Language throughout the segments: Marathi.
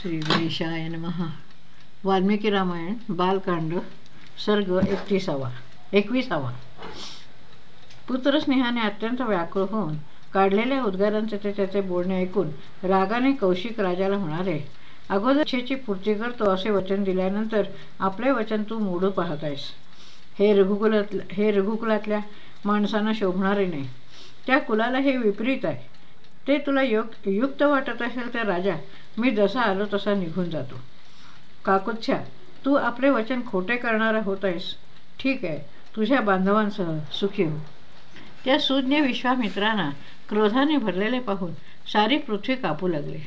श्री गणेशाय नमः. वाल्मिकी रामायण बालकांड सर्ग एकतीसावा एकविसावा. पुत्रस्नेहाने अत्यंत व्याकुळ होऊन काढलेल्या उद्गारांचे ते त्याचे बोलणे ऐकून रागाने कौशिक राजाला म्हणाले अगोदर इच्छेची पूर्ती करतो असे वचन दिल्यानंतर आपले वचन तू मोडू पाहत आहेस हे रघुकुलात हे रघुकुलातल्या माणसांना शोभणारे नाही. त्या कुलाला हे विपरीत आहे. ते तुला योग युक्त वाटत असेल तर राजा मी जसा आलो तसा निघून जातो. काकुच्छा तू आपले वचन खोटे करणारा होत आहेस. ठीक आहे तुझ्या बांधवांसह सुखी हो. त्या सुज्ञ विश्वामित्रांना क्रोधाने भरलेले पाहून सारी पृथ्वी कापू लागली.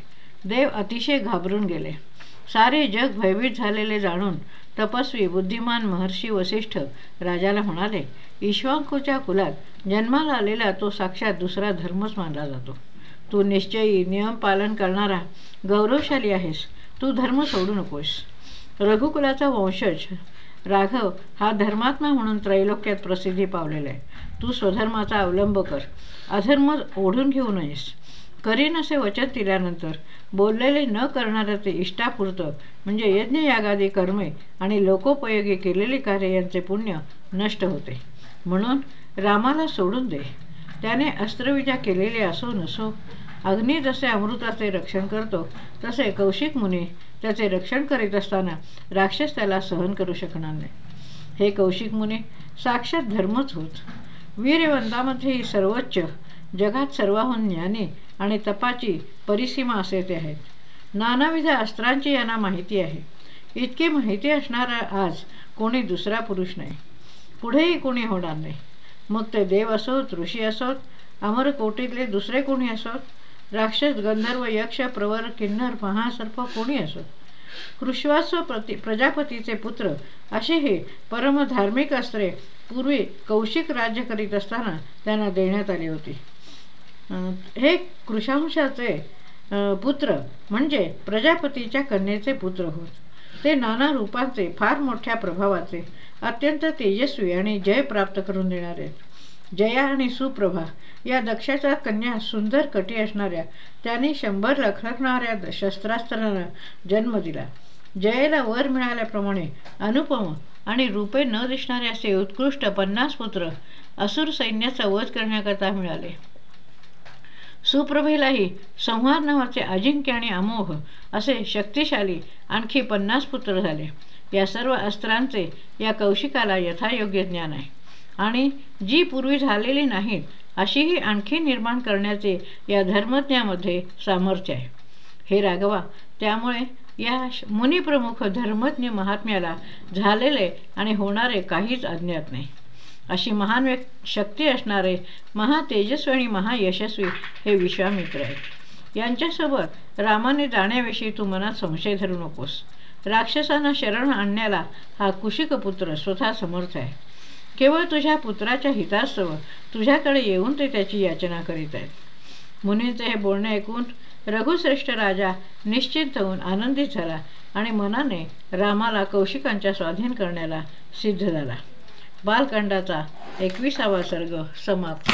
देव अतिशय घाबरून गेले. सारे जग भयभीत झालेले जाणून तपस्वी बुद्धिमान महर्षी वसिष्ठ राजाला म्हणाले ईश्वांकूच्या कुलात जन्माला आलेला तो साक्षात दुसरा धर्मच मानला जातो. तू निश्चयी नियम पालन करणारा गौरवशाली आहेस. तू धर्म सोडू नकोस. रघुकुलाचा वंशज राघव हा धर्मात्मा म्हणून त्रैलोक्यात प्रसिद्धी पावलेला आहे. तू स्वधर्माचा अवलंब कर. अधर्म ओढून घेऊ नयेस. करीन असे वचन दिल्यानंतर बोललेले न करणारं ते इष्टापुरतं म्हणजे यज्ञयागादी कर्मे आणि लोकोपयोगी केलेली कार्य यांचे पुण्य नष्ट होते. म्हणून रामाला सोडून दे. त्याने अस्त्रविजा केलेली असो नसो अग्नी जसे अमृताचे रक्षण करतो तसे कौशिक मुनी त्याचे रक्षण करीत असताना राक्षस त्याला सहन करू शकणार नाही. हे कौशिक मुनी साक्षात धर्मच होत. वीरवंतामध्येही सर्वोच्च जगात सर्वाहून ज्ञानी आणि तपाची परिसीमा असे ते आहेत. नानाविध अस्त्रांची यांना माहिती आहे. इतकी माहिती असणारा आज कोणी दुसरा पुरुष नाही. पुढेही कोणी होणार नाही. मग ते देव असोत ऋषी असोत अमरकोटीतले दुसरे कोणी असोत? राक्षस गंधर्व यक्ष प्रवर किन्नर महासर्प कोणी असो? कृष्वास्व प्रति प्रजापतीचे पुत्र असे हे परमधार्मिक अस्त्रे पूर्वी कौशिक राज्य करीत असताना त्यांना देण्यात आली होती. हे कृशांशाचे पुत्र म्हणजे प्रजापतीच्या कन्येचे पुत्र होत. ते नाना रूपांचे फार मोठ्या प्रभावाचे अत्यंत तेजस्वी आणि जय प्राप्त करून देणारे. जया आणि सुप्रभा या दक्षाच्या कन्या सुंदर कटी असणाऱ्या त्यांनी शंभर लखलखणाऱ्या शस्त्रास्त्रांना जन्म दिला. जयेला वर मिळाल्याप्रमाणे अनुपम आणि रूपे न दिसणारे असे उत्कृष्ट पन्नास पुत्र असुर सैन्याचा वध करण्याकरता मिळाले. सुप्रभेलाही संहार नावाचे अजिंक्य आणि अमोघ असे शक्तिशाली आणखी पन्नास पुत्र झाले. या सर्व अस्त्रांचे या कौशिकाला यथायोग्य ज्ञान आहे. आणि जी पूर्वी झालेली नाहीत अशीही आणखी निर्माण करण्याचे या धर्मज्ञामध्ये सामर्थ्य आहे. हे राघवा त्यामुळे या मुनिप्रमुख धर्मज्ञ महात्म्याला झालेले आणि होणारे काहीच अज्ञात नाही. अशी महान शक्ती असणारे महातेजस्वी आणि महायशस्वी हे विश्वामित्र आहेत. यांच्यासोबत रामाने जाण्याविषयी तू मनात संशय धरू नकोस. राक्षसांना शरण आणण्याला हा कुशिकपुत्र स्वतः समर्थ आहे. केवळ तुझ्या पुत्राच्या हितास्तव तुझ्याकडे येऊन ते त्याची याचना करीत आहेत. मुनींचे हे बोलणे ऐकून रघुश्रेष्ठ राजा निश्चिंत होऊन आनंदित झाला आणि मनाने रामाला कौशिकांच्या स्वाधीन करण्याला सिद्ध झाला. बालकांडाचा एकविसावा सर्ग समाप्त.